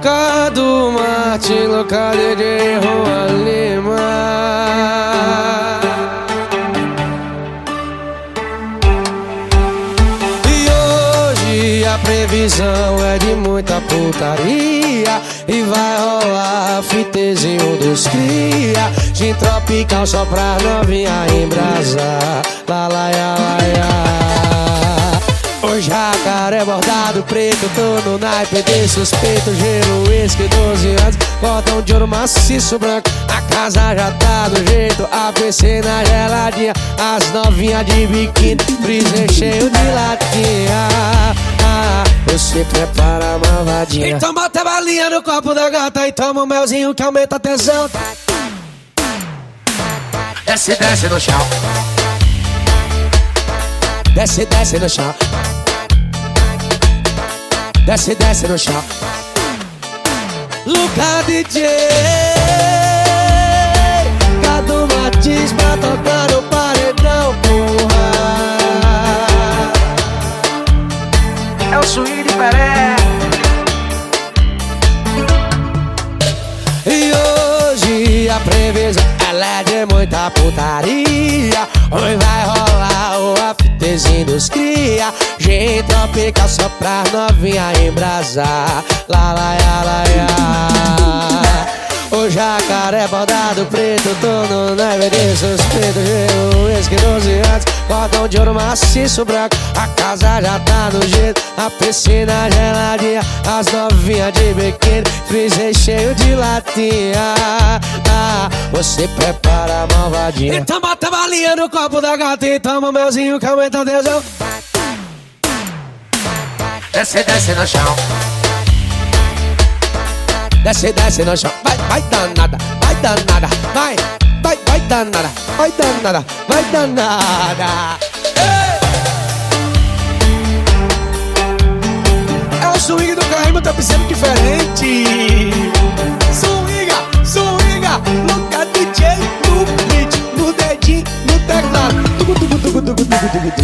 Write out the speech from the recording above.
Do Martin, Luca de Juan Lima E hoje a previsão é de muita putaria E vai rolar fitezinho dos cria Gin tropical só pra novinha embrasar lá, lá, lá. O jacaré bordado preto, tô no naipe de suspeito Gelo, uísque, 12 anos, cordão de ouro maciço branco A casa já tá do jeito, a PC na geladinha As novinhas de biquíni, freezer cheio de latinha. Ah, Você prepara a malvadinha. Então bota a balinha no copo da gata E toma um melzinho que aumenta a tesão. Desce, desce no chão. Desce, desce no chão Desce, desce no chão. Luca DJ Cadu Matiz pra tocar no paredão, porra. É o swing de Peré E hoje a previsão ela é de muita putaria. Hoje vai rolar o aftezinho dos cria Gente tropical só pra novinha embrasar. Lá, lá, lá, lá, lá. O jacaré bordado preto, tô no neve de suspeito Gelo, uísque, 12 anos, cordão de ouro maciço branco. A casa já tá no jeito, a piscina geladinha. As novinhas de biquíni, freezer cheio de latinha. Ah, Você prepara a malvadinha. Então bota balinha no copo da gata e toma melzinho que aumenta o tesão Desce, desce no chão. Desce, desce no chão. Vai, vai danada, vai danada. Vai, vai, vai danada Vai danada, vai danada. É o swing do Caimo, tá pensando diferente. Swinga, swinga Louca DJ no beat No dedinho, no teclado. Tugu, tugu, tugu, tugu, tugu, tugu,